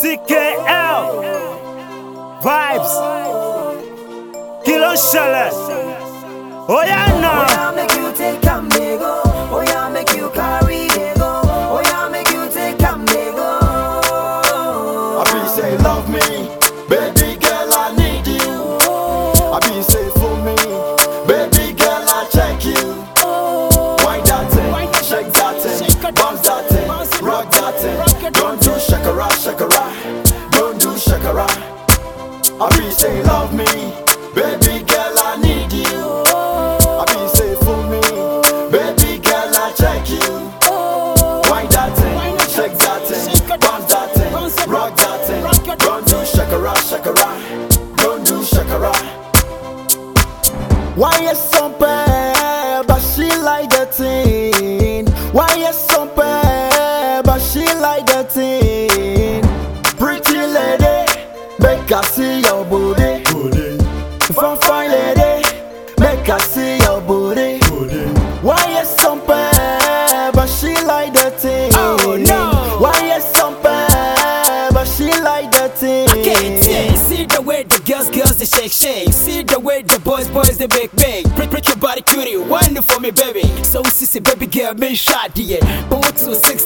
CKL Vibes. Kilo Chalet Oh yeah now Oh yeah make you take time they go Oh yeah make you carry they go Oh yeah make you take time they go I be say love me Baby girl. Say love me, baby girl I need you. I be say for me, baby girl I check you. Wind that thing, shake that thing, bounce that thing, rock that thing. Don't do shakara, shakara, don't do shakara. Why is some I see your booty. Fun fine lady, make I see your booty. Why is some bad, but she like the thing? Oh, no. Why is some bad, but she like the thing? I Can't yeah. See the way the girls, girls they shake, shake. See the way the boys, boys they make, make. Pretty, pretty body cutie, wonder for me, baby. So sissy, baby girl, me shot yeah. But what to six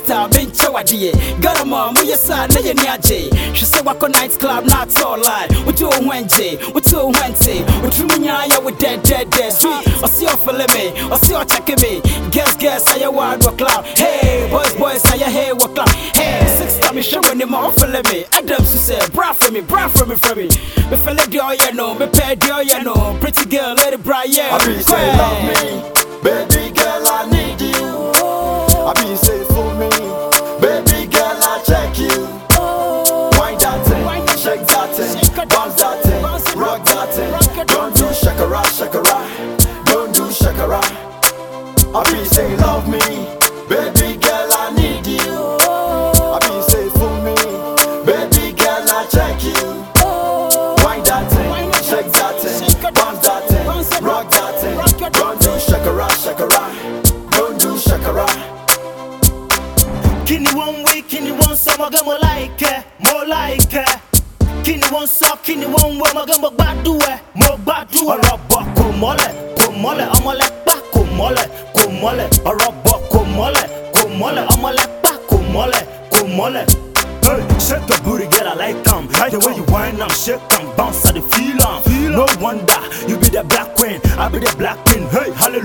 wagiye garama mu yesa naye ntiyaje shise wako night club not so lie utu wenje utu wense utu munyaya we dead dead dead street osio filime osio chekebe guess guess aye wad wa club. Hey boys boys aye hey wa club. Hey six time show when mo filime adam su say bra for me bra for me for me. Me fele dio ya no me pe dio ya no pretty girl lady, it bright yeah. I be say love me baby girl i need you. I be say wọ́n ń wí kí ni wọ́n ń sọ mo láìkẹ́ mo láìkẹ́ kí ni wọ́n ń sọ kí ni wọ́n ń wí ọmọge mo gbádùn ẹ̀ mo gbádùn ẹ̀. ọ̀rọ̀ bọ̀ kò mọ́lẹ̀ kò mọ́lẹ̀ ọmọlẹ́pà kò mọ́lẹ̀ kò mọ́lẹ̀ ọ̀rọ̀ bọ̀ kò mọ́lẹ̀ kò mọ́lẹ̀ ọmọlẹ́pà kò mọ́lẹ̀ kò mọ́lẹ̀. Hey, shake your booty, girl, I like 'em. The way you whine 'em, shake 'em, bounce, I feel 'em. No wonder you be the black queen, I be the black queen. Hey, hallelujah.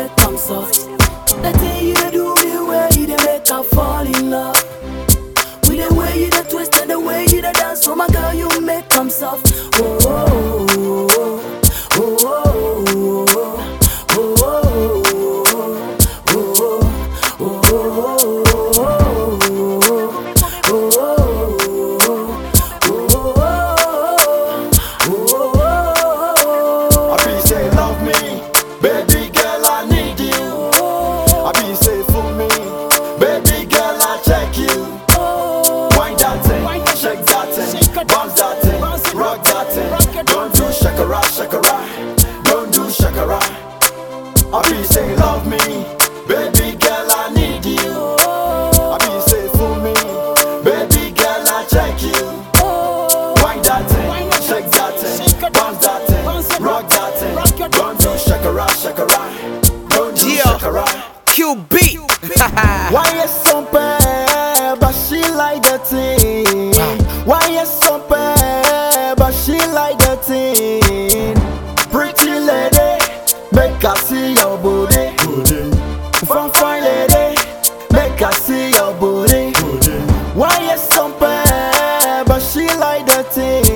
You make 'em soft. That thing you dey do me way he dey make her fall in love. With the way you dey twist and the way you dey dance, oh my girl you make 'em soft. Oh, oh, oh. Bounce that thing, rock that thing. Don't do shakara shakara, don't do shakara. I be say love me, baby girl I need you. I be say for me, baby girl I check you. Wind that thing, shake that thing, bounce that thing, rock that thing. Don't do shakara shakara, don't do Yeah. shakara. QB. Why is she like the thing